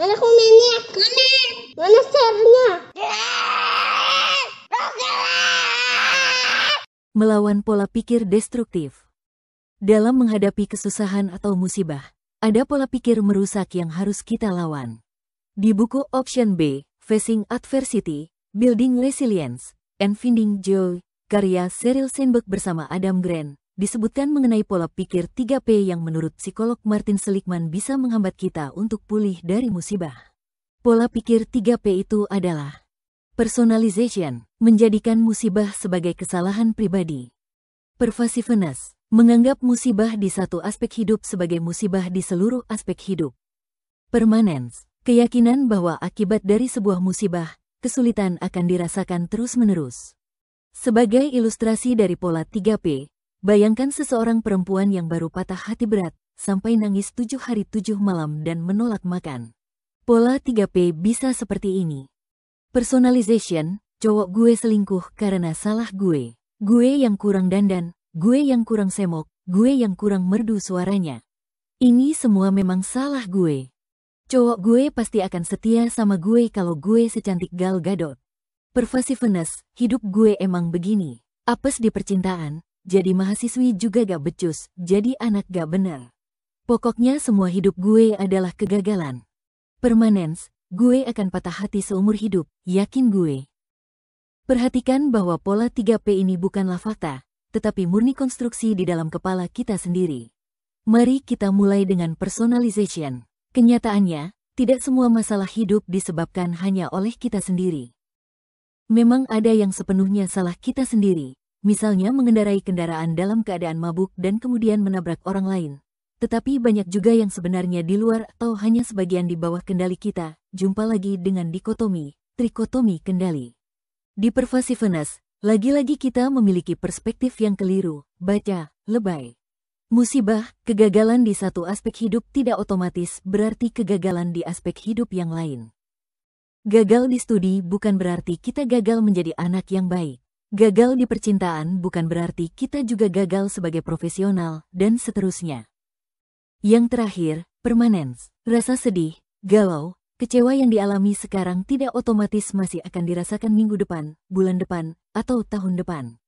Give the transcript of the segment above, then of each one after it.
Mana komennya? Mana? Mana share-nya? Melawan pola pikir destruktif. Dalam menghadapi kesusahan atau musibah, ada pola pikir merusak yang harus kita lawan. Di buku Option B, Facing Adversity, Building Resilience, and Finding Joy, karya Sheryl Sandberg bersama Adam Grant, disebutkan mengenai pola pikir 3P yang menurut psikolog Martin Seligman bisa menghambat kita untuk pulih dari musibah. Pola pikir 3P itu adalah Personalization, menjadikan musibah sebagai kesalahan pribadi. Pervasiveness, menganggap musibah di satu aspek hidup sebagai musibah di seluruh aspek hidup. Permanence, keyakinan bahwa akibat dari sebuah musibah, kesulitan akan dirasakan terus-menerus. Sebagai ilustrasi dari pola 3P, bayangkan seseorang perempuan yang baru patah hati berat, sampai nangis tujuh hari tujuh malam dan menolak makan. Pola 3P bisa seperti ini. Personalization, cowok gue selingkuh karena salah gue. Gue yang kurang dandan, gue yang kurang semok, gue yang kurang merdu suaranya. Ini semua memang salah gue. Cowok gue pasti akan setia sama gue kalau gue secantik Gal Gadot. Pervasiveness, hidup gue emang begini. Apes di percintaan, jadi mahasiswi juga gak becus, jadi anak gak bener. Pokoknya semua hidup gue adalah kegagalan. Permanence, gue akan patah hati seumur hidup, yakin gue. Perhatikan bahwa pola 3P ini bukanlah fakta, tetapi murni konstruksi di dalam kepala kita sendiri. Mari kita mulai dengan personalization. Kenyataannya, tidak semua masalah hidup disebabkan hanya oleh kita sendiri. Memang ada yang sepenuhnya salah kita sendiri, misalnya mengendarai kendaraan dalam keadaan mabuk dan kemudian menabrak orang lain. Tetapi banyak juga yang sebenarnya di luar atau hanya sebagian di bawah kendali kita, jumpa lagi dengan dikotomi, trikotomi kendali. Di pervasiveness, lagi-lagi kita memiliki perspektif yang keliru, baca, lebay. Musibah, kegagalan di satu aspek hidup tidak otomatis berarti kegagalan di aspek hidup yang lain. Gagal di studi bukan berarti kita gagal menjadi anak yang baik. Gagal di percintaan bukan berarti kita juga gagal sebagai profesional, dan seterusnya. Yang terakhir, permanence. Rasa sedih, galau, kecewa yang dialami sekarang tidak otomatis masih akan dirasakan minggu depan, bulan depan, atau tahun depan.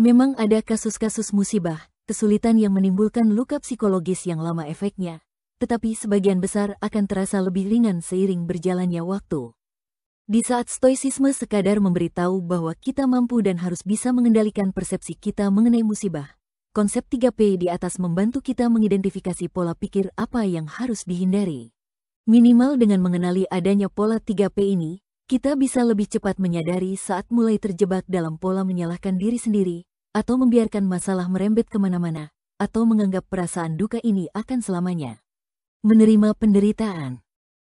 Memang ada kasus-kasus musibah, kesulitan yang menimbulkan luka psikologis yang lama efeknya, tetapi sebagian besar akan terasa lebih ringan seiring berjalannya waktu. Di saat stoisisme sekadar memberitahu bahwa kita mampu dan harus bisa mengendalikan persepsi kita mengenai musibah, Konsep 3P di atas membantu kita mengidentifikasi pola pikir apa yang harus dihindari. Minimal dengan mengenali adanya pola 3P ini, kita bisa lebih cepat menyadari saat mulai terjebak dalam pola menyalahkan diri sendiri, atau membiarkan masalah merembet ke mana-mana, atau menganggap perasaan duka ini akan selamanya. Menerima penderitaan.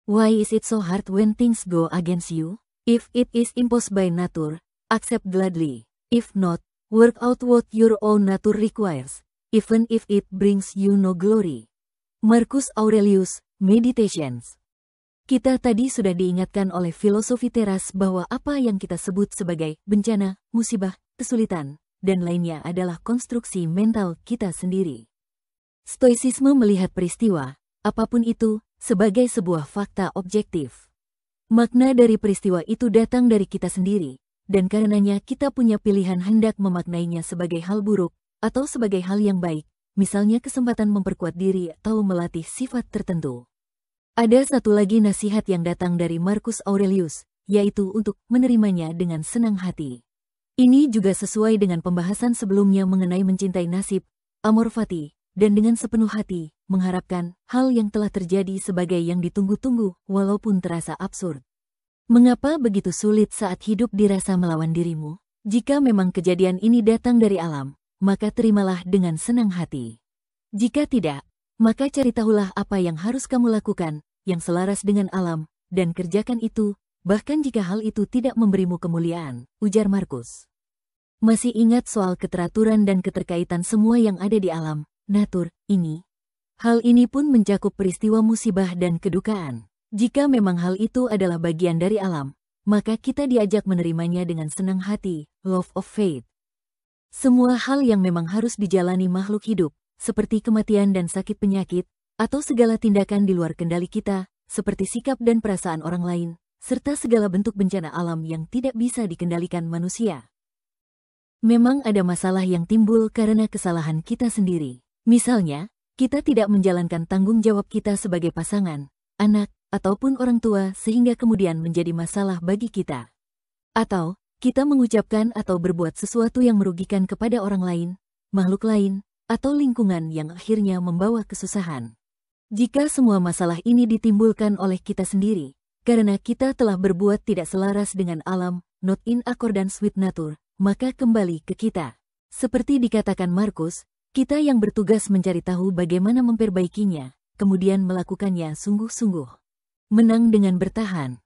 Why is it so hard when things go against you? If it is imposed by nature, accept gladly. If not, Work out what your own nature requires, even if it brings you no glory. Marcus Aurelius, Meditations Kita tadi sudah diingatkan oleh filosofi teras bahwa apa yang kita sebut sebagai bencana, musibah, kesulitan, dan lainnya adalah konstruksi mental kita sendiri. Stoicisme melihat peristiwa, apa pun itu, sebagai sebuah fakta objektif. Makna dari peristiwa itu datang dari kita sendiri, dan karenanya kita punya pilihan hendak memaknainya sebagai hal buruk atau sebagai hal yang baik, misalnya kesempatan memperkuat diri atau melatih sifat tertentu. Ada satu lagi nasihat yang datang dari Marcus Aurelius, yaitu untuk menerimanya dengan senang hati. Ini juga sesuai dengan pembahasan sebelumnya mengenai mencintai nasib, amor fati, dan dengan sepenuh hati, mengharapkan hal yang telah terjadi sebagai yang ditunggu-tunggu, walaupun terasa absurd. Mengapa begitu sulit saat hidup dirasa melawan dirimu? Jika memang kejadian ini datang dari alam, maka terimalah dengan senang hati. Jika tidak, maka cari tahulah apa yang harus kamu lakukan, yang selaras dengan alam, dan kerjakan itu, bahkan jika hal itu tidak memberimu kemuliaan, ujar Markus. Masih ingat soal keteraturan dan keterkaitan semua yang ada di alam, natur, ini? Hal ini pun mencakup peristiwa musibah dan kedukaan. Jika memang hal itu adalah bagian dari alam, maka kita diajak menerimanya dengan senang hati, love of faith. Semua hal yang memang harus dijalani makhluk hidup, seperti kematian dan sakit penyakit, atau segala tindakan di luar kendali kita, seperti sikap dan perasaan orang lain, serta segala bentuk bencana alam yang tidak bisa dikendalikan manusia. Memang ada masalah yang timbul karena kesalahan kita sendiri. Misalnya, kita tidak menjalankan tanggung jawab kita sebagai pasangan, anak, ataupun orang tua sehingga kemudian menjadi masalah bagi kita. Atau, kita mengucapkan atau berbuat sesuatu yang merugikan kepada orang lain, makhluk lain, atau lingkungan yang akhirnya membawa kesusahan. Jika semua masalah ini ditimbulkan oleh kita sendiri, karena kita telah berbuat tidak selaras dengan alam, not in accordance with nature, maka kembali ke kita. Seperti dikatakan Markus, kita yang bertugas mencari tahu bagaimana memperbaikinya, kemudian melakukannya sungguh-sungguh. Menang dengan bertahan.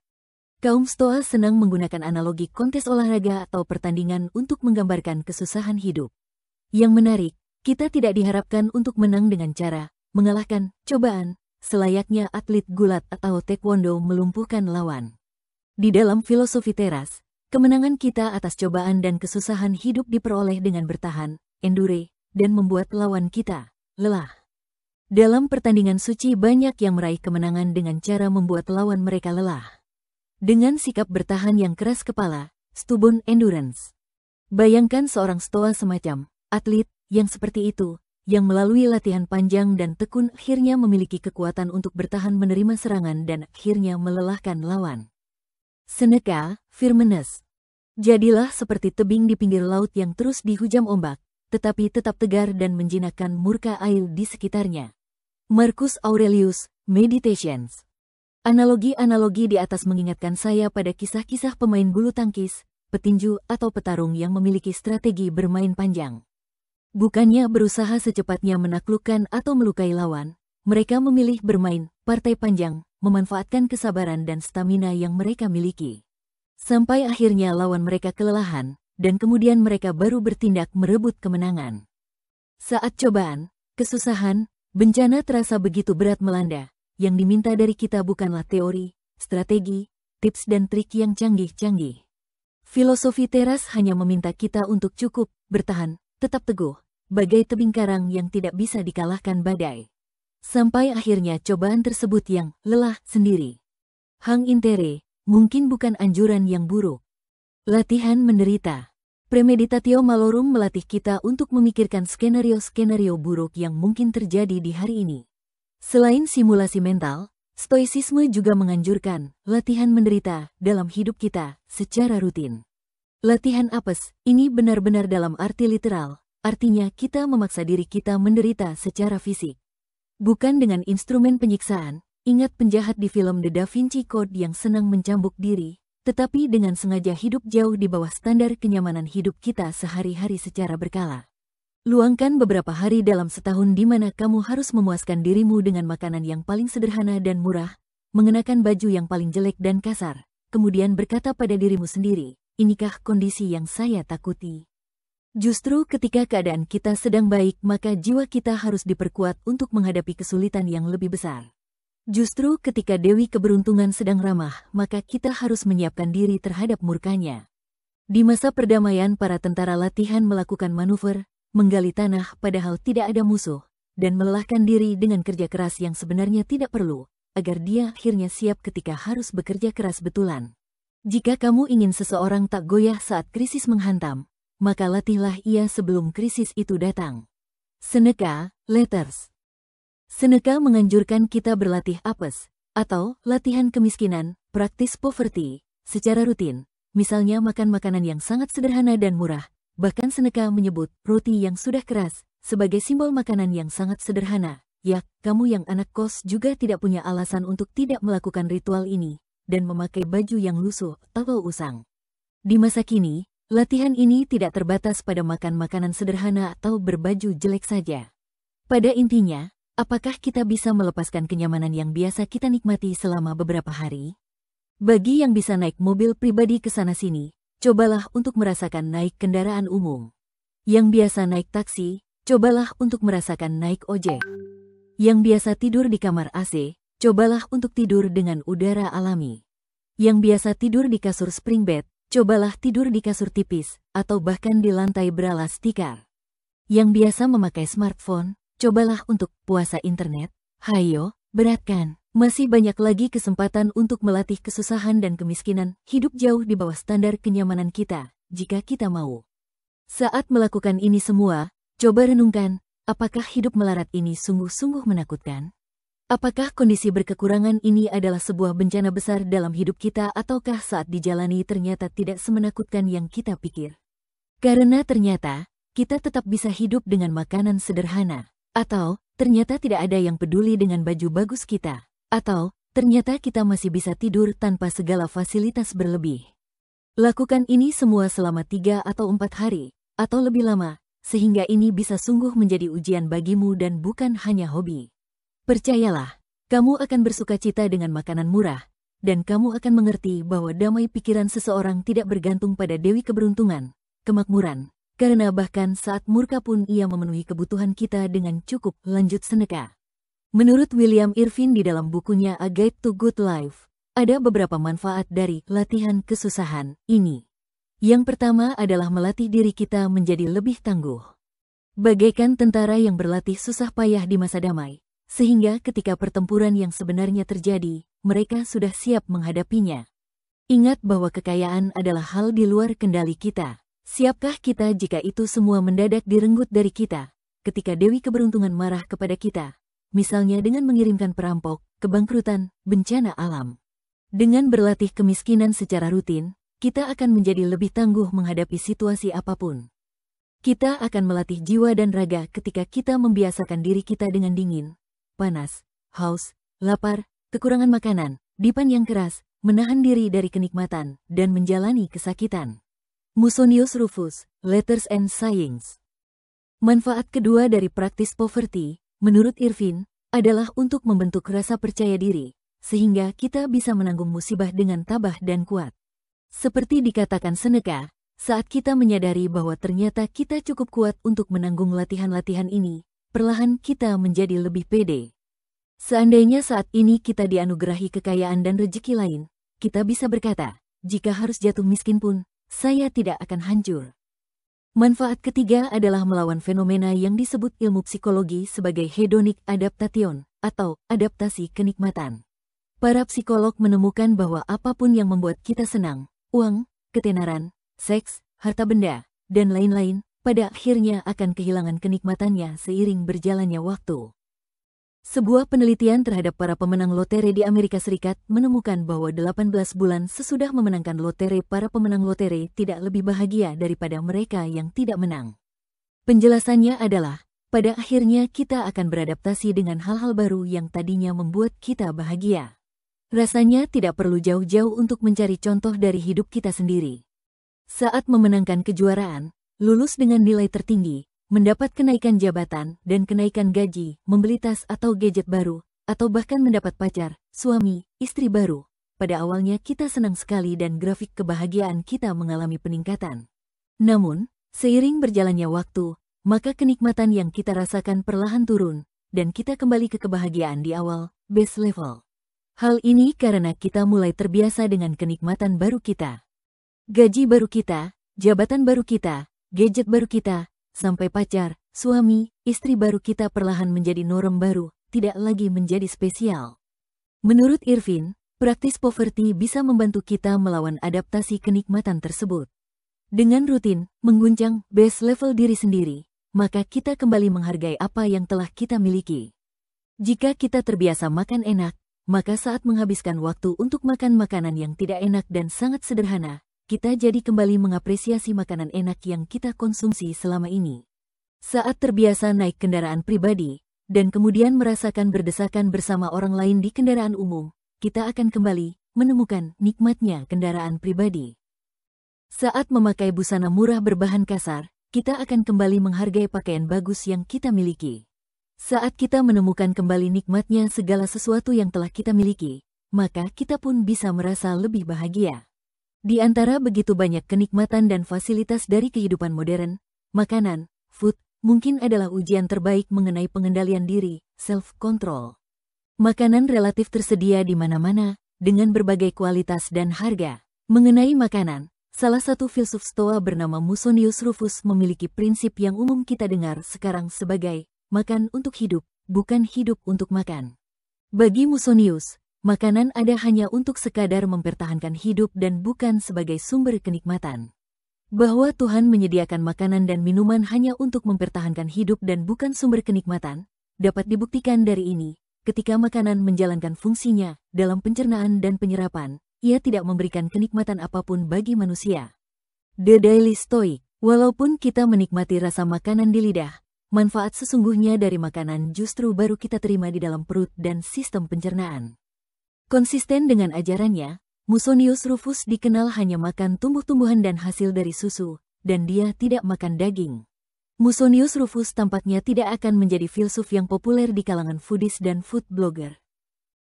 Kaum Stoa senang menggunakan analogi kontes olahraga atau pertandingan untuk menggambarkan kesusahan hidup. Yang menarik, kita tidak diharapkan untuk menang dengan cara mengalahkan cobaan, selayaknya atlet gulat atau taekwondo melumpuhkan lawan. Di dalam filosofi teras, kemenangan kita atas cobaan dan kesusahan hidup diperoleh dengan bertahan, endure, dan membuat lawan kita lelah. Dalam pertandingan suci banyak yang meraih kemenangan dengan cara membuat lawan mereka lelah. Dengan sikap bertahan yang keras kepala, stubborn endurance. Bayangkan seorang stoa semacam atlet yang seperti itu, yang melalui latihan panjang dan tekun akhirnya memiliki kekuatan untuk bertahan menerima serangan dan akhirnya melelahkan lawan. Seneca, firmness. Jadilah seperti tebing di pinggir laut yang terus dihujam ombak, tetapi tetap tegar dan menjinakkan murka air di sekitarnya. Marcus Aurelius, Meditations. Analogi-analogi di atas mengingatkan saya pada kisah-kisah pemain bulu tangkis, petinju, atau petarung yang memiliki strategi bermain panjang. Bukannya berusaha secepatnya menaklukkan atau melukai lawan, mereka memilih bermain partai panjang, memanfaatkan kesabaran dan stamina yang mereka miliki. Sampai akhirnya lawan mereka kelelahan, dan kemudian mereka baru bertindak merebut kemenangan. Saat cobaan, kesusahan, bencana terasa begitu berat melanda, yang diminta dari kita bukanlah teori, strategi, tips dan trik yang canggih-canggih. Filosofi teras hanya meminta kita untuk cukup, bertahan, tetap teguh, bagai tebing karang yang tidak bisa dikalahkan badai. Sampai akhirnya cobaan tersebut yang lelah sendiri. Hang Intere, mungkin bukan anjuran yang buruk. Latihan menderita. Premeditatio malorum melatih kita untuk memikirkan skenario-skenario buruk yang mungkin terjadi di hari ini. Selain simulasi mental, Stoicisme juga menganjurkan latihan menderita dalam hidup kita secara rutin. Latihan apes, ini benar-benar dalam arti literal, artinya kita memaksa diri kita menderita secara fisik. Bukan dengan instrumen penyiksaan, ingat penjahat di film The Da Vinci Code yang senang mencambuk diri, tetapi dengan sengaja hidup jauh di bawah standar kenyamanan hidup kita sehari-hari secara berkala. Luangkan beberapa hari dalam setahun di mana kamu harus memuaskan dirimu dengan makanan yang paling sederhana dan murah, mengenakan baju yang paling jelek dan kasar, kemudian berkata pada dirimu sendiri, Inikah kondisi yang saya takuti? Justru ketika keadaan kita sedang baik, maka jiwa kita harus diperkuat untuk menghadapi kesulitan yang lebih besar. Justru ketika Dewi Keberuntungan sedang ramah, maka kita harus menyiapkan diri terhadap murkanya. Di masa perdamaian, para tentara latihan melakukan manuver, menggali tanah padahal tidak ada musuh, dan melelahkan diri dengan kerja keras yang sebenarnya tidak perlu, agar dia akhirnya siap ketika harus bekerja keras betulan. Jika kamu ingin seseorang tak goyah saat krisis menghantam, maka latihlah ia sebelum krisis itu datang. Seneca, Letters Seneca menganjurkan kita berlatih apes, atau latihan kemiskinan, praktis poverty, secara rutin, misalnya makan makanan yang sangat sederhana dan murah, bahkan Seneca menyebut roti yang sudah keras, sebagai simbol makanan yang sangat sederhana. Ya, kamu yang anak kos juga tidak punya alasan untuk tidak melakukan ritual ini, dan memakai baju yang lusuh atau usang. Di masa kini, latihan ini tidak terbatas pada makan makanan sederhana atau berbaju jelek saja. Pada intinya, apakah kita bisa melepaskan kenyamanan yang biasa kita nikmati selama beberapa hari? Bagi yang bisa naik mobil pribadi ke sana-sini, cobalah untuk merasakan naik kendaraan umum. Yang biasa naik taksi, cobalah untuk merasakan naik ojek. Yang biasa tidur di kamar AC, cobalah untuk tidur dengan udara alami. Yang biasa tidur di kasur spring bed, cobalah tidur di kasur tipis, atau bahkan di lantai beralas tikar. Yang biasa memakai smartphone, cobalah untuk puasa internet. Hayo, beratkan Masih banyak lagi kesempatan untuk melatih kesusahan dan kemiskinan, hidup jauh di bawah standar kenyamanan kita, jika kita mau. Saat melakukan ini semua, coba renungkan, apakah hidup melarat ini sungguh-sungguh menakutkan? Apakah kondisi berkekurangan ini adalah sebuah bencana besar dalam hidup kita ataukah saat dijalani ternyata tidak semenakutkan yang kita pikir? Karena ternyata, kita tetap bisa hidup dengan makanan sederhana. Atau, ternyata tidak ada yang peduli dengan baju bagus kita. Atau, ternyata kita masih bisa tidur tanpa segala fasilitas berlebih. Lakukan ini semua selama tiga atau empat hari, atau lebih lama, sehingga ini bisa sungguh menjadi ujian bagimu dan bukan hanya hobi. Percayalah, kamu akan bersuka cita dengan makanan murah, dan kamu akan mengerti bahwa damai pikiran seseorang tidak bergantung pada Dewi Keberuntungan, kemakmuran, karena bahkan saat murka pun ia memenuhi kebutuhan kita dengan cukup lanjut seneka. Menurut William Irvin di dalam bukunya A Guide to Good Life, ada beberapa manfaat dari latihan kesusahan ini. Yang pertama adalah melatih diri kita menjadi lebih tangguh. Bagaikan tentara yang berlatih susah payah di masa damai, sehingga ketika pertempuran yang sebenarnya terjadi, mereka sudah siap menghadapinya. Ingat bahwa kekayaan adalah hal di luar kendali kita. Siapkah kita jika itu semua mendadak direnggut dari kita? Ketika Dewi Keberuntungan marah kepada kita, misalnya dengan mengirimkan perampok, kebangkrutan, bencana alam. Dengan berlatih kemiskinan secara rutin, kita akan menjadi lebih tangguh menghadapi situasi apa pun. Kita akan melatih jiwa dan raga ketika kita membiasakan diri kita dengan dingin, panas, haus, lapar, kekurangan makanan, dipan yang keras, menahan diri dari kenikmatan, dan menjalani kesakitan. Musonius Rufus, Letters and Sayings Manfaat kedua dari praktis poverty menurut Irvin, adalah untuk membentuk rasa percaya diri, sehingga kita bisa menanggung musibah dengan tabah dan kuat. Seperti dikatakan Seneca, saat kita menyadari bahwa ternyata kita cukup kuat untuk menanggung latihan-latihan ini, perlahan kita menjadi lebih pede. Seandainya saat ini kita dianugerahi kekayaan dan rejeki lain, kita bisa berkata, jika harus jatuh miskin pun, saya tidak akan hancur. Manfaat ketiga adalah melawan fenomena yang disebut ilmu psikologi sebagai hedonic adaptation atau adaptasi kenikmatan. Para psikolog menemukan bahwa apa pun yang membuat kita senang, uang, ketenaran, seks, harta benda, dan lain-lain, pada akhirnya akan kehilangan kenikmatannya seiring berjalannya waktu. Sebuah penelitian terhadap para pemenang lotere di Amerika Serikat menemukan bahwa 18 bulan sesudah memenangkan lotere para pemenang lotere tidak lebih bahagia daripada mereka yang tidak menang. Penjelasannya adalah, pada akhirnya kita akan beradaptasi dengan hal-hal baru yang tadinya membuat kita bahagia. Rasanya tidak perlu jauh-jauh untuk mencari contoh dari hidup kita sendiri. Saat memenangkan kejuaraan, lulus dengan nilai tertinggi, mendapat kenaikan jabatan dan kenaikan gaji, membeli tas atau gadget baru, atau bahkan mendapat pacar, suami, istri baru. Pada awalnya kita senang sekali dan grafik kebahagiaan kita mengalami peningkatan. Namun, seiring berjalannya waktu, maka kenikmatan yang kita rasakan perlahan turun, dan kita kembali ke kebahagiaan di awal, base level. Hal ini karena kita mulai terbiasa dengan kenikmatan baru kita. Gaji baru kita, jabatan baru kita, gadget baru kita, sampai pacar, suami, istri baru kita perlahan menjadi norm baru, tidak lagi menjadi spesial. Menurut Irvin, praktis poverty bisa membantu kita melawan adaptasi kenikmatan tersebut. Dengan rutin, mengguncang base level diri sendiri, maka kita kembali menghargai apa yang telah kita miliki. Jika kita terbiasa makan enak, maka saat menghabiskan waktu untuk makan makanan yang tidak enak dan sangat sederhana, kita jadi kembali mengapresiasi makanan enak yang kita konsumsi selama ini. Saat terbiasa naik kendaraan pribadi, dan kemudian merasakan berdesakan bersama orang lain di kendaraan umum, kita akan kembali menemukan nikmatnya kendaraan pribadi. Saat memakai busana murah berbahan kasar, kita akan kembali menghargai pakaian bagus yang kita miliki. Saat kita menemukan kembali nikmatnya segala sesuatu yang telah kita miliki, maka kita pun bisa merasa lebih bahagia. Di antara begitu banyak kenikmatan dan fasilitas dari kehidupan modern, makanan, food, mungkin adalah ujian terbaik mengenai pengendalian diri, self-control. Makanan relatif tersedia di mana-mana, dengan berbagai kualitas dan harga. Mengenai makanan, salah satu filsuf stoa bernama Musonius Rufus memiliki prinsip yang umum kita dengar sekarang sebagai makan untuk hidup, bukan hidup untuk makan. Bagi Musonius, makanan ada hanya untuk sekadar mempertahankan hidup dan bukan sebagai sumber kenikmatan. Bahwa Tuhan menyediakan makanan dan minuman hanya untuk mempertahankan hidup dan bukan sumber kenikmatan, dapat dibuktikan dari ini, ketika makanan menjalankan fungsinya dalam pencernaan dan penyerapan, ia tidak memberikan kenikmatan apa pun bagi manusia. The Daily Stoic Walaupun kita menikmati rasa makanan di lidah, manfaat sesungguhnya dari makanan justru baru kita terima di dalam perut dan sistem pencernaan. Konsisten dengan ajarannya, Musonius Rufus dikenal hanya makan tumbuh-tumbuhan dan hasil dari susu, dan dia tidak makan daging. Musonius Rufus tampaknya tidak akan menjadi filsuf yang populer di kalangan foodies dan food blogger.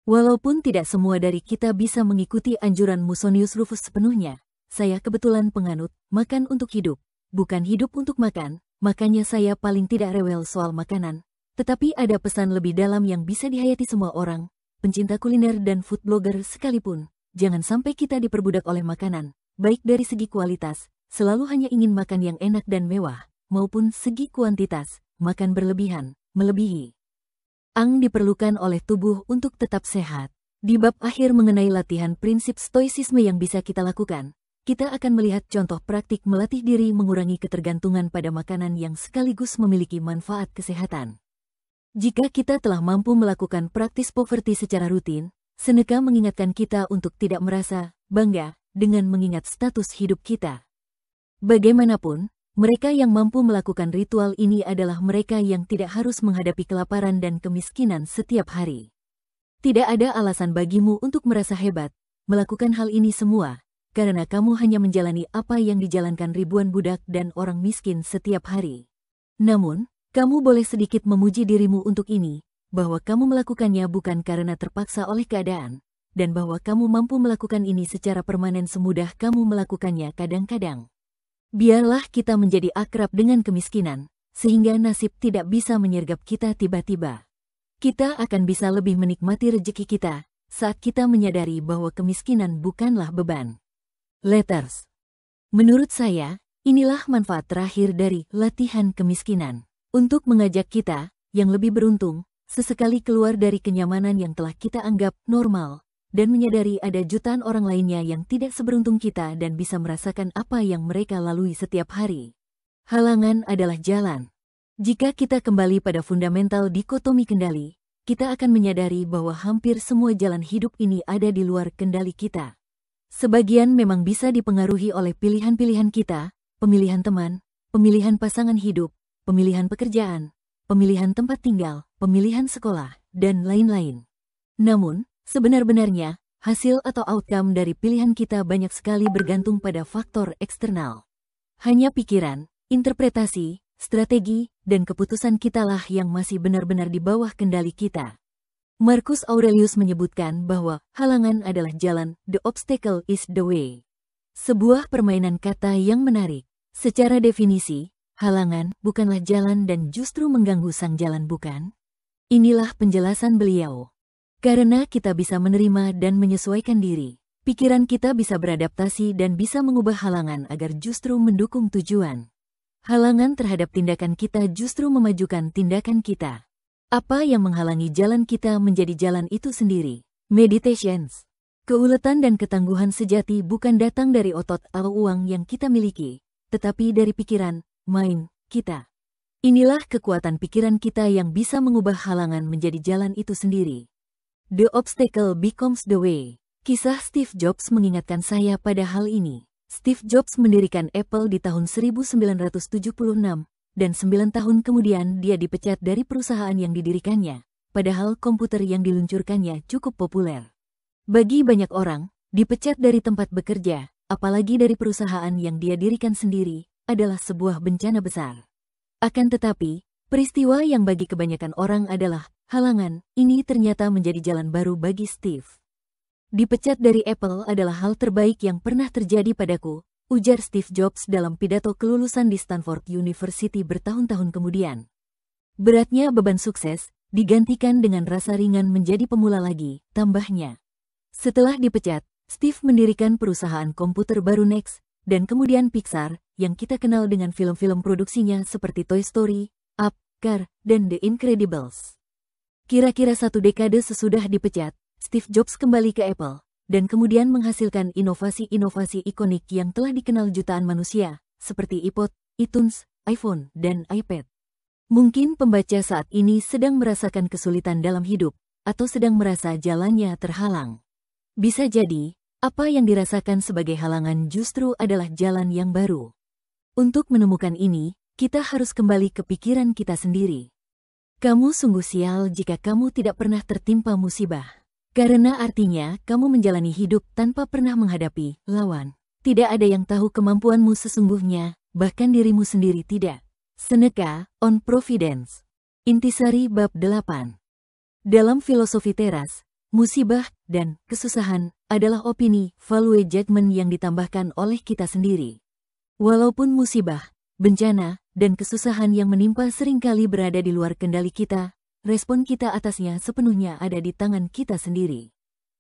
Walaupun tidak semua dari kita bisa mengikuti anjuran Musonius Rufus sepenuhnya, saya kebetulan penganut makan untuk hidup bukan hidup untuk makan, makanya saya paling tidak rewel soal makanan. Tetapi ada pesan lebih dalam yang bisa dihayati semua orang, pencinta kuliner dan food blogger sekalipun. Jangan sampai kita diperbudak oleh makanan, baik dari segi kualitas, selalu hanya ingin makan yang enak dan mewah, maupun segi kuantitas, makan berlebihan, melebihi. Ang diperlukan oleh tubuh untuk tetap sehat. Di bab akhir mengenai latihan prinsip stoisisme yang bisa kita lakukan, kita akan melihat contoh praktik melatih diri mengurangi ketergantungan pada makanan yang sekaligus memiliki manfaat kesehatan. Jika kita telah mampu melakukan praktis poverty secara rutin, Seneca mengingatkan kita untuk tidak merasa bangga dengan mengingat status hidup kita. Bagaimanapun, mereka yang mampu melakukan ritual ini adalah mereka yang tidak harus menghadapi kelaparan dan kemiskinan setiap hari. Tidak ada alasan bagimu untuk merasa hebat, melakukan hal ini semua, karena kamu hanya menjalani apa yang dijalankan ribuan budak dan orang miskin setiap hari. Namun, kamu boleh sedikit memuji dirimu untuk ini, bahwa kamu melakukannya bukan karena terpaksa oleh keadaan, dan bahwa kamu mampu melakukan ini secara permanen semudah kamu melakukannya kadang-kadang. Biarlah kita menjadi akrab dengan kemiskinan, sehingga nasib tidak bisa menyergap kita tiba-tiba. Kita akan bisa lebih menikmati rejeki kita saat kita menyadari bahwa kemiskinan bukanlah beban. Letters. Menurut saya, inilah manfaat terakhir dari latihan kemiskinan. Untuk mengajak kita, yang lebih beruntung, sesekali keluar dari kenyamanan yang telah kita anggap normal, dan menyadari ada jutaan orang lainnya yang tidak seberuntung kita dan bisa merasakan apa yang mereka lalui setiap hari. Halangan adalah jalan. Jika kita kembali pada fundamental dikotomi kendali, kita akan menyadari bahwa hampir semua jalan hidup ini ada di luar kendali kita. Sebagian memang bisa dipengaruhi oleh pilihan-pilihan kita, pemilihan teman, pemilihan pasangan hidup, pemilihan pekerjaan, pemilihan tempat tinggal, pemilihan sekolah, dan lain-lain. Namun, sebenar-benarnya, hasil atau outcome dari pilihan kita banyak sekali bergantung pada faktor eksternal. Hanya pikiran, interpretasi, strategi, dan keputusan kitalah yang masih benar-benar di bawah kendali kita. Marcus Aurelius menyebutkan bahwa halangan adalah jalan, the obstacle is the way. Sebuah permainan kata yang menarik. Secara definisi, halangan bukanlah jalan dan justru mengganggu sang jalan bukan? Inilah penjelasan beliau. Karena kita bisa menerima dan menyesuaikan diri, pikiran kita bisa beradaptasi dan bisa mengubah halangan agar justru mendukung tujuan. Halangan terhadap tindakan kita justru memajukan tindakan kita. Apa yang menghalangi jalan kita menjadi jalan itu sendiri? Meditations. Keuletan dan ketangguhan sejati bukan datang dari otot atau uang yang kita miliki, tetapi dari pikiran, mind, kita. Inilah kekuatan pikiran kita yang bisa mengubah halangan menjadi jalan itu sendiri. The obstacle becomes the way. Kisah Steve Jobs mengingatkan saya pada hal ini. Steve Jobs mendirikan Apple di tahun 1976, dan sembilan tahun kemudian dia dipecat dari perusahaan yang didirikannya, padahal komputer yang diluncurkannya cukup populer. Bagi banyak orang, dipecat dari tempat bekerja, apalagi dari perusahaan yang dia dirikan sendiri, adalah sebuah bencana besar. Akan tetapi, peristiwa yang bagi kebanyakan orang adalah halangan, ini ternyata menjadi jalan baru bagi Steve. Dipecat dari Apple adalah hal terbaik yang pernah terjadi padaku, ujar Steve Jobs dalam pidato kelulusan di Stanford University bertahun-tahun kemudian. Beratnya beban sukses digantikan dengan rasa ringan menjadi pemula lagi, tambahnya. Setelah dipecat, Steve mendirikan perusahaan komputer baru Next, dan kemudian Pixar, yang kita kenal dengan film-film produksinya seperti Toy Story, Up, Car, dan The Incredibles. Kira-kira satu dekade sesudah dipecat, Steve Jobs kembali ke Apple, dan kemudian menghasilkan inovasi-inovasi ikonik yang telah dikenal jutaan manusia, seperti iPod, iTunes, iPhone, dan iPad. Mungkin pembaca saat ini sedang merasakan kesulitan dalam hidup, atau sedang merasa jalannya terhalang. Bisa jadi, apa yang dirasakan sebagai halangan justru adalah jalan yang baru. Untuk menemukan ini, kita harus kembali ke pikiran kita sendiri. Kamu sungguh sial jika kamu tidak pernah tertimpa musibah. Karena artinya kamu menjalani hidup tanpa pernah menghadapi lawan. Tidak ada yang tahu kemampuanmu sesungguhnya, bahkan dirimu sendiri tidak. Seneca, On Providence. Intisari Bab 8 dalam filosofi teras, musibah dan kesusahan adalah opini, value judgment yang ditambahkan oleh kita sendiri. Walaupun musibah, bencana, dan kesusahan yang menimpa sering kali berada di luar kendali kita, respon kita atasnya sepenuhnya ada di tangan kita sendiri.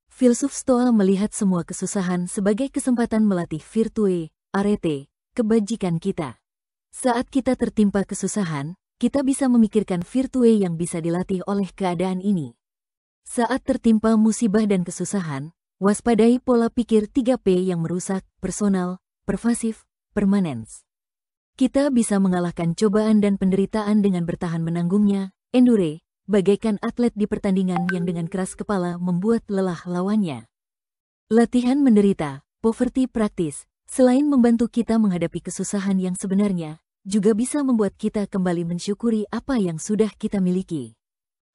Filsuf Stoa melihat semua kesusahan sebagai kesempatan melatih virtue, arete, kebajikan kita. Saat kita tertimpa kesusahan, kita bisa memikirkan virtue yang bisa dilatih oleh keadaan ini. Saat tertimpa musibah dan kesusahan, waspadai pola pikir 3P yang merusak, personal, pervasif, permanens. Kita bisa mengalahkan cobaan dan penderitaan dengan bertahan menanggungnya, endure, bagaikan atlet di pertandingan yang dengan keras kepala membuat lelah lawannya. Latihan menderita, poverty practice, selain membantu kita menghadapi kesusahan yang sebenarnya, juga bisa membuat kita kembali mensyukuri apa yang sudah kita miliki.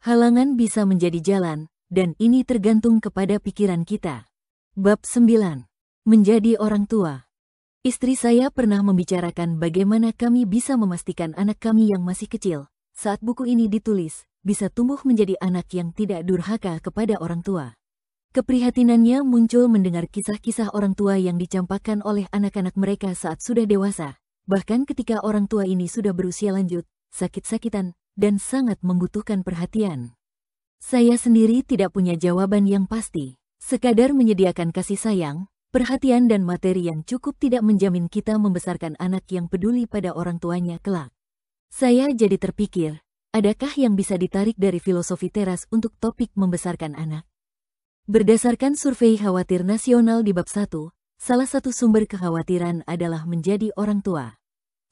Halangan bisa menjadi jalan, dan ini tergantung kepada pikiran kita. Bab 9. Menjadi orang tua. Istri saya pernah membicarakan bagaimana kami bisa memastikan anak kami yang masih kecil, saat buku ini ditulis, bisa tumbuh menjadi anak yang tidak durhaka kepada orang tua. Keprihatinannya muncul mendengar kisah-kisah orang tua yang dicampakkan oleh anak-anak mereka saat sudah dewasa, bahkan ketika orang tua ini sudah berusia lanjut, sakit-sakitan, dan sangat membutuhkan perhatian. Saya sendiri tidak punya jawaban yang pasti, sekadar menyediakan kasih sayang, perhatian dan materi yang cukup tidak menjamin kita membesarkan anak yang peduli pada orang tuanya kelak. Saya jadi terpikir, adakah yang bisa ditarik dari filosofi teras untuk topik membesarkan anak? Berdasarkan survei khawatir nasional di bab 1, salah satu sumber kekhawatiran adalah menjadi orang tua.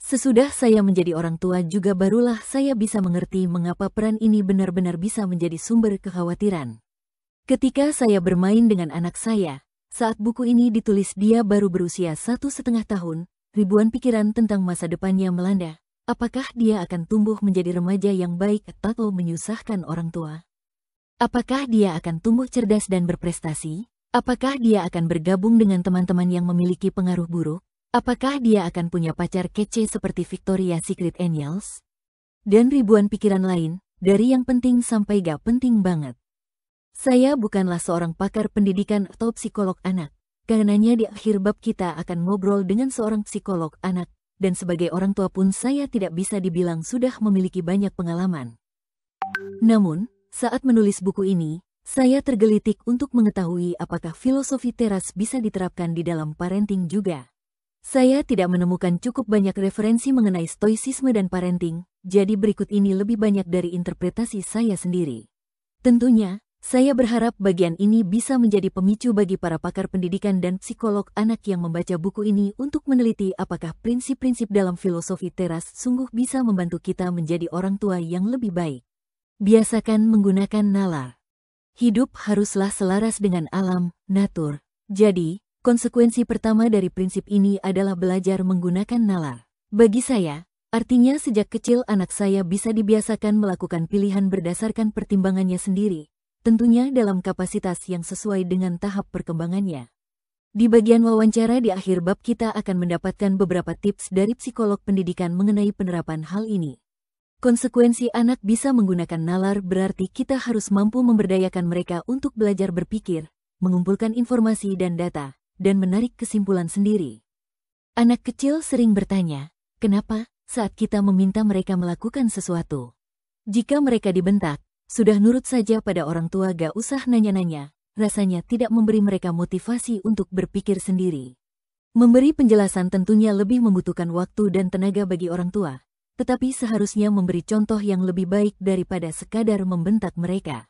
Sesudah saya menjadi orang tua juga barulah saya bisa mengerti mengapa peran ini benar-benar bisa menjadi sumber kekhawatiran. Ketika saya bermain dengan anak saya, saat buku ini ditulis dia baru berusia satu setengah tahun, ribuan pikiran tentang masa depannya melanda. Apakah dia akan tumbuh menjadi remaja yang baik atau menyusahkan orang tua? Apakah dia akan tumbuh cerdas dan berprestasi? Apakah dia akan bergabung dengan teman-teman yang memiliki pengaruh buruk? Apakah dia akan punya pacar kece seperti Victoria Secret Angels? Dan ribuan pikiran lain, dari yang penting sampai gak penting banget. Saya bukanlah seorang pakar pendidikan atau psikolog anak. Karenanya di akhir bab kita akan ngobrol dengan seorang psikolog anak, dan sebagai orang tua pun saya tidak bisa dibilang sudah memiliki banyak pengalaman. Namun, saat menulis buku ini, saya tergelitik untuk mengetahui apakah filosofi teras bisa diterapkan di dalam parenting juga. Saya tidak menemukan cukup banyak referensi mengenai stoicisme dan parenting, jadi berikut ini lebih banyak dari interpretasi saya sendiri. Tentunya, saya berharap bagian ini bisa menjadi pemicu bagi para pakar pendidikan dan psikolog anak yang membaca buku ini untuk meneliti apakah prinsip-prinsip dalam filosofi teras sungguh bisa membantu kita menjadi orang tua yang lebih baik. Biasakan menggunakan nalar. Hidup haruslah selaras dengan alam, natur. Jadi, konsekuensi pertama dari prinsip ini adalah belajar menggunakan nalar. Bagi saya, artinya sejak kecil anak saya bisa dibiasakan melakukan pilihan berdasarkan pertimbangannya sendiri, tentunya dalam kapasitas yang sesuai dengan tahap perkembangannya. Di bagian wawancara di akhir bab kita akan mendapatkan beberapa tips dari psikolog pendidikan mengenai penerapan hal ini. Konsekuensi anak bisa menggunakan nalar berarti kita harus mampu memberdayakan mereka untuk belajar berpikir, mengumpulkan informasi dan data, dan menarik kesimpulan sendiri. Anak kecil sering bertanya, kenapa saat kita meminta mereka melakukan sesuatu? Jika mereka dibentak, sudah nurut saja pada orang tua gak usah nanya-nanya, rasanya tidak memberi mereka motivasi untuk berpikir sendiri. Memberi penjelasan tentunya lebih membutuhkan waktu dan tenaga bagi orang tua, tetapi seharusnya memberi contoh yang lebih baik daripada sekadar membentak mereka.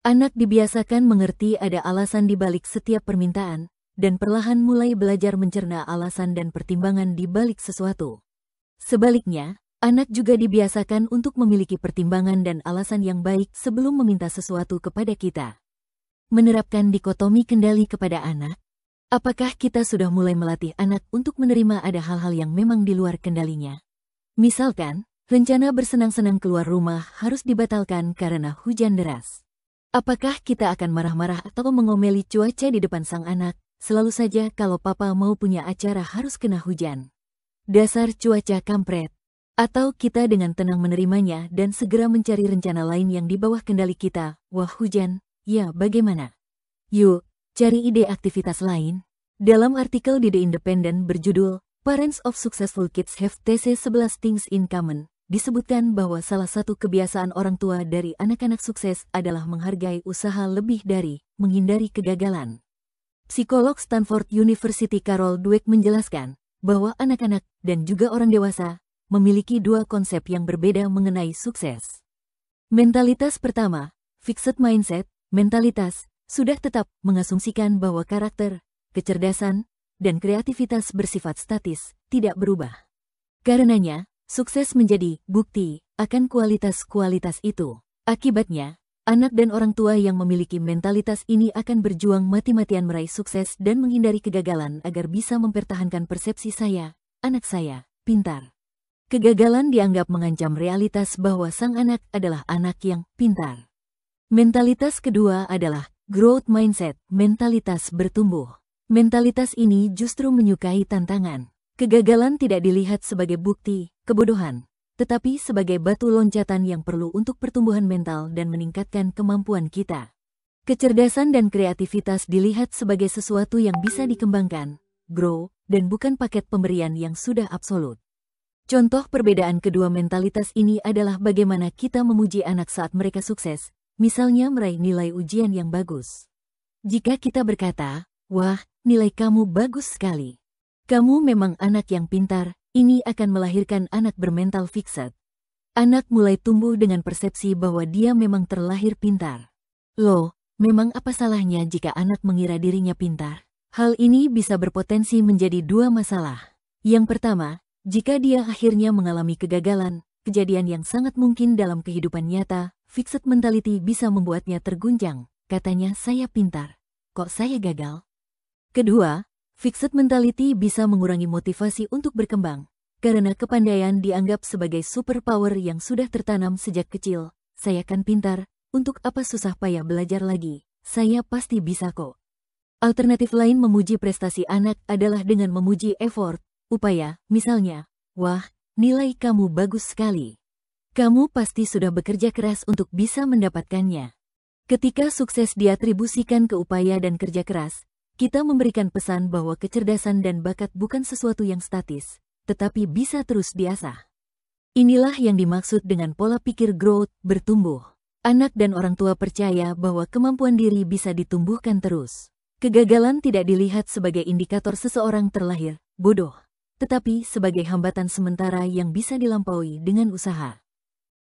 Anak dibiasakan mengerti ada alasan di balik setiap permintaan, dan perlahan mulai belajar mencerna alasan dan pertimbangan di balik sesuatu. Sebaliknya, anak juga dibiasakan untuk memiliki pertimbangan dan alasan yang baik sebelum meminta sesuatu kepada kita. Menerapkan dikotomi kendali kepada anak, apakah kita sudah mulai melatih anak untuk menerima ada hal-hal yang memang di luar kendalinya? Misalkan, rencana bersenang-senang keluar rumah harus dibatalkan karena hujan deras. Apakah kita akan marah-marah atau mengomeli cuaca di depan sang anak, selalu saja kalau papa mau punya acara harus kena hujan? Dasar cuaca kampret. Atau kita dengan tenang menerimanya dan segera mencari rencana lain yang di bawah kendali kita, wah hujan, ya bagaimana? Yuk, cari ide aktivitas lain. Dalam artikel di The Independent berjudul, Parents of Successful Kids Have TC 11 Things in Common, disebutkan bahwa salah satu kebiasaan orang tua dari anak-anak sukses adalah menghargai usaha lebih dari menghindari kegagalan. Psikolog Stanford University Carol Dweck menjelaskan bahwa anak-anak dan juga orang dewasa memiliki dua konsep yang berbeda mengenai sukses. Mentalitas pertama, fixed mindset, mentalitas, sudah tetap mengasumsikan bahwa karakter, kecerdasan, dan kreativitas bersifat statis, tidak berubah. Karenanya, Sukses menjadi bukti akan kualitas-kualitas itu. Akibatnya, anak dan orang tua yang memiliki mentalitas ini akan berjuang mati-matian meraih sukses dan menghindari kegagalan agar bisa mempertahankan persepsi saya, anak saya, pintar. Kegagalan dianggap mengancam realitas bahwa sang anak adalah anak yang pintar. Mentalitas kedua adalah growth mindset, mentalitas bertumbuh. Mentalitas ini justru menyukai tantangan. Kegagalan tidak dilihat sebagai bukti, kebodohan, tetapi sebagai batu loncatan yang perlu untuk pertumbuhan mental dan meningkatkan kemampuan kita. Kecerdasan dan kreativitas dilihat sebagai sesuatu yang bisa dikembangkan, grow, dan bukan paket pemberian yang sudah absolut. Contoh perbedaan kedua mentalitas ini adalah bagaimana kita memuji anak saat mereka sukses, misalnya meraih nilai ujian yang bagus. Jika kita berkata, "Wah, nilai kamu bagus sekali. Kamu memang anak yang pintar, ini akan melahirkan anak bermental fixed. Anak mulai tumbuh dengan persepsi bahwa dia memang terlahir pintar. Loh, memang apa salahnya jika anak mengira dirinya pintar? Hal ini bisa berpotensi menjadi dua masalah. Yang pertama, jika dia akhirnya mengalami kegagalan, kejadian yang sangat mungkin dalam kehidupan nyata, fixed mentality bisa membuatnya terguncang. Katanya saya pintar. Kok saya gagal? Kedua, Fixed mentality bisa mengurangi motivasi untuk berkembang, karena kepandaian dianggap sebagai superpower yang sudah tertanam sejak kecil. Saya kan pintar, untuk apa susah payah belajar lagi, saya pasti bisa kok. Alternatif lain memuji prestasi anak adalah dengan memuji effort, upaya, misalnya, wah, nilai kamu bagus sekali. Kamu pasti sudah bekerja keras untuk bisa mendapatkannya. Ketika sukses diatribusikan ke upaya dan kerja keras, kita memberikan pesan bahwa kecerdasan dan bakat bukan sesuatu yang statis, tetapi bisa terus diasah. Inilah yang dimaksud dengan pola pikir growth, bertumbuh. Anak dan orang tua percaya bahwa kemampuan diri bisa ditumbuhkan terus. Kegagalan tidak dilihat sebagai indikator seseorang terlahir bodoh, tetapi sebagai hambatan sementara yang bisa dilampaui dengan usaha.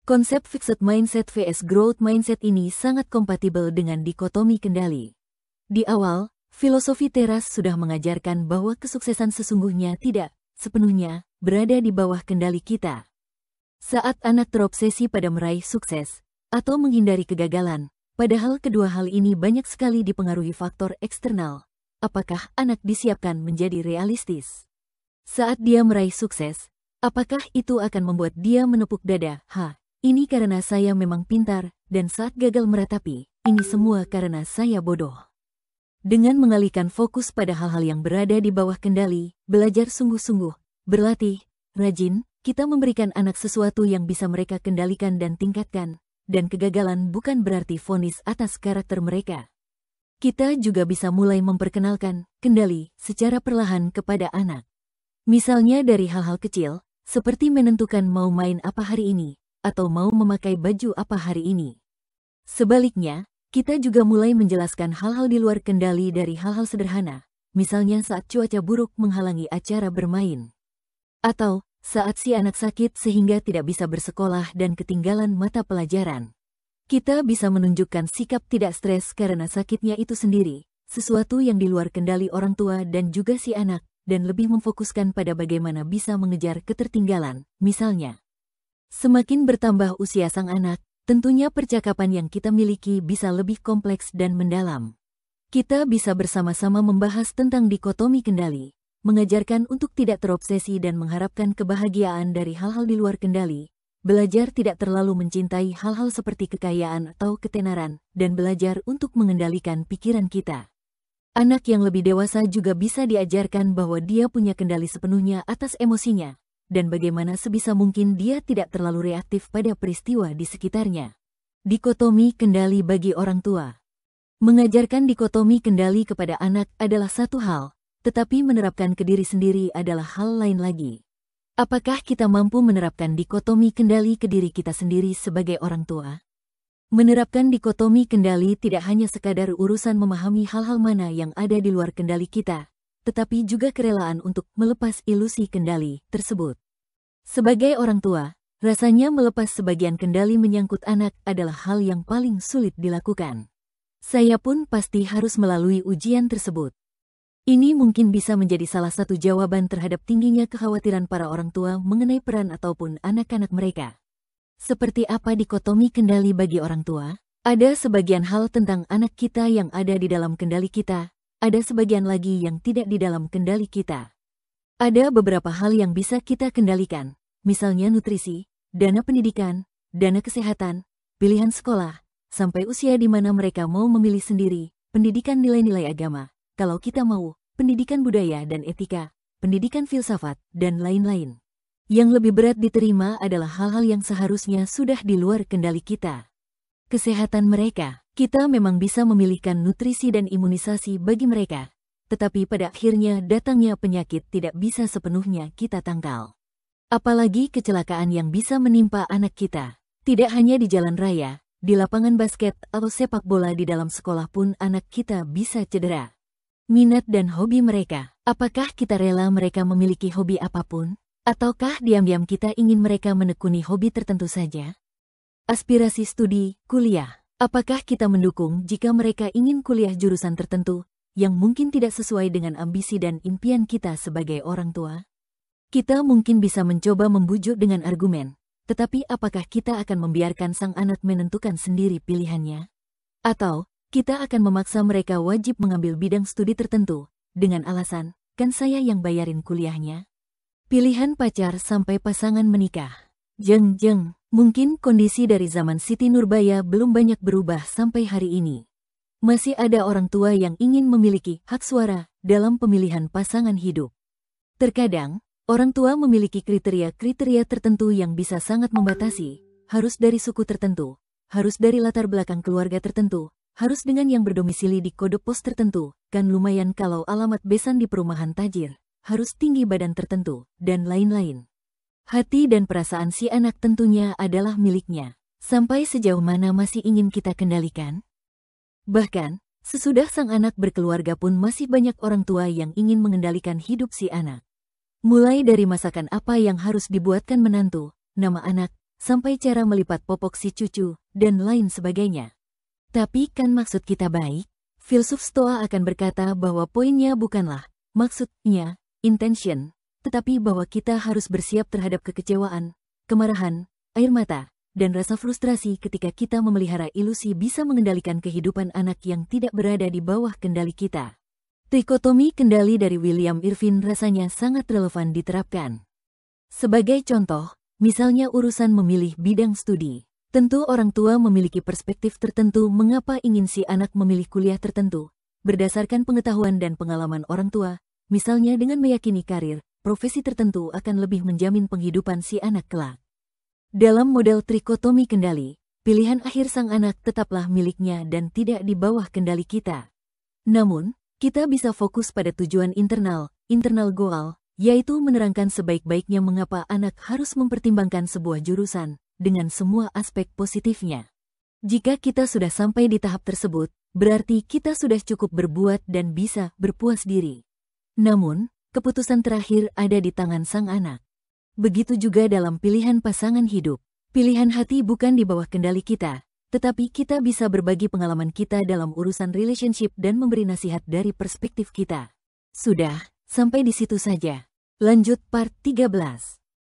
Konsep fixed mindset vs growth mindset ini sangat kompatibel dengan dikotomi kendali. Di awal, Filosofi teras sudah mengajarkan bahwa kesuksesan sesungguhnya tidak sepenuhnya berada di bawah kendali kita. Saat anak terobsesi pada meraih sukses atau menghindari kegagalan, padahal kedua hal ini banyak sekali dipengaruhi faktor eksternal. Apakah anak disiapkan menjadi realistis? Saat dia meraih sukses, apakah itu akan membuat dia menepuk dada? Ha, ini karena saya memang pintar, dan saat gagal meratapi, ini semua karena saya bodoh. Dengan mengalihkan fokus pada hal-hal yang berada di bawah kendali, belajar sungguh-sungguh, berlatih, rajin, kita memberikan anak sesuatu yang bisa mereka kendalikan dan tingkatkan, dan kegagalan bukan berarti vonis atas karakter mereka. Kita juga bisa mulai memperkenalkan kendali secara perlahan kepada anak. Misalnya dari hal-hal kecil, seperti menentukan mau main apa hari ini, atau mau memakai baju apa hari ini. Sebaliknya, kita juga mulai menjelaskan hal-hal di luar kendali dari hal-hal sederhana, misalnya saat cuaca buruk menghalangi acara bermain. Atau, saat si anak sakit sehingga tidak bisa bersekolah dan ketinggalan mata pelajaran. Kita bisa menunjukkan sikap tidak stres karena sakitnya itu sendiri, sesuatu yang di luar kendali orang tua dan juga si anak, dan lebih memfokuskan pada bagaimana bisa mengejar ketertinggalan, misalnya. Semakin bertambah usia sang anak, tentunya percakapan yang kita miliki bisa lebih kompleks dan mendalam. Kita bisa bersama-sama membahas tentang dikotomi kendali, mengajarkan untuk tidak terobsesi dan mengharapkan kebahagiaan dari hal-hal di luar kendali, belajar tidak terlalu mencintai hal-hal seperti kekayaan atau ketenaran, dan belajar untuk mengendalikan pikiran kita. Anak yang lebih dewasa juga bisa diajarkan bahwa dia punya kendali sepenuhnya atas emosinya, dan bagaimana sebisa mungkin dia tidak terlalu reaktif pada peristiwa di sekitarnya. Dikotomi kendali bagi orang tua Mengajarkan dikotomi kendali kepada anak adalah satu hal, tetapi menerapkan ke diri sendiri adalah hal lain lagi. Apakah kita mampu menerapkan dikotomi kendali ke diri kita sendiri sebagai orang tua? Menerapkan dikotomi kendali tidak hanya sekadar urusan memahami hal-hal mana yang ada di luar kendali kita, tetapi juga kerelaan untuk melepas ilusi kendali tersebut. Sebagai orang tua, rasanya melepas sebagian kendali menyangkut anak adalah hal yang paling sulit dilakukan. Saya pun pasti harus melalui ujian tersebut. Ini mungkin bisa menjadi salah satu jawaban terhadap tingginya kekhawatiran para orang tua mengenai peran ataupun anak-anak mereka. Seperti apa dikotomi kendali bagi orang tua? Ada sebagian hal tentang anak kita yang ada di dalam kendali kita, ada sebagian lagi yang tidak di dalam kendali kita. Ada beberapa hal yang bisa kita kendalikan, misalnya nutrisi, dana pendidikan, dana kesehatan, pilihan sekolah, sampai usia di mana mereka mau memilih sendiri, pendidikan nilai-nilai agama, kalau kita mau, pendidikan budaya dan etika, pendidikan filsafat, dan lain-lain. Yang lebih berat diterima adalah hal-hal yang seharusnya sudah di luar kendali kita. Kesehatan mereka, kita memang bisa memilihkan nutrisi dan imunisasi bagi mereka, tetapi pada akhirnya datangnya penyakit tidak bisa sepenuhnya kita tangkal. Apalagi kecelakaan yang bisa menimpa anak kita, tidak hanya di jalan raya, di lapangan basket atau sepak bola di dalam sekolah pun anak kita bisa cedera. Minat dan hobi mereka, apakah kita rela mereka memiliki hobi apa pun? Ataukah diam-diam kita ingin mereka menekuni hobi tertentu saja? Aspirasi studi, kuliah. Apakah kita mendukung jika mereka ingin kuliah jurusan tertentu yang mungkin tidak sesuai dengan ambisi dan impian kita sebagai orang tua? Kita mungkin bisa mencoba membujuk dengan argumen, tetapi apakah kita akan membiarkan sang anak menentukan sendiri pilihannya? Atau, kita akan memaksa mereka wajib mengambil bidang studi tertentu, dengan alasan, kan saya yang bayarin kuliahnya? Pilihan pacar sampai pasangan menikah. Jeng jeng, Mungkin kondisi dari zaman Siti Nurbaya belum banyak berubah sampai hari ini. Masih ada orang tua yang ingin memiliki hak suara dalam pemilihan pasangan hidup. Terkadang, orang tua memiliki kriteria-kriteria tertentu yang bisa sangat membatasi, harus dari suku tertentu, harus dari latar belakang keluarga tertentu, harus dengan yang berdomisili di kode pos tertentu, kan lumayan kalau alamat besan di perumahan tajir, harus tinggi badan tertentu, dan lain-lain. Hati dan perasaan si anak tentunya adalah miliknya. Sampai sejauh mana masih ingin kita kendalikan? Bahkan, sesudah sang anak berkeluarga pun masih banyak orang tua yang ingin mengendalikan hidup si anak. Mulai dari masakan apa yang harus dibuatkan menantu, nama anak, sampai cara melipat popok si cucu, dan lain sebagainya. Tapi kan maksud kita baik? Filsuf Stoa akan berkata bahwa poinnya bukanlah maksudnya, intention, tetapi bahwa kita harus bersiap terhadap kekecewaan, kemarahan, air mata, dan rasa frustrasi ketika kita memelihara ilusi bisa mengendalikan kehidupan anak yang tidak berada di bawah kendali kita. Trikotomi kendali dari William Irvin rasanya sangat relevan diterapkan. Sebagai contoh, misalnya urusan memilih bidang studi. Tentu orang tua memiliki perspektif tertentu mengapa ingin si anak memilih kuliah tertentu, berdasarkan pengetahuan dan pengalaman orang tua, misalnya dengan meyakini karir, profesi tertentu akan lebih menjamin penghidupan si anak kelak. Dalam model trikotomi kendali, pilihan akhir sang anak tetaplah miliknya dan tidak di bawah kendali kita. Namun, kita bisa fokus pada tujuan internal, internal goal, yaitu menerangkan sebaik-baiknya mengapa anak harus mempertimbangkan sebuah jurusan, dengan semua aspek positifnya. Jika kita sudah sampai di tahap tersebut, berarti kita sudah cukup berbuat dan bisa berpuas diri. Namun, keputusan terakhir ada di tangan sang anak. Begitu juga dalam pilihan pasangan hidup. Pilihan hati bukan di bawah kendali kita, tetapi kita bisa berbagi pengalaman kita dalam urusan relationship dan memberi nasihat dari perspektif kita. Sudah, sampai di situ saja. Lanjut part 13.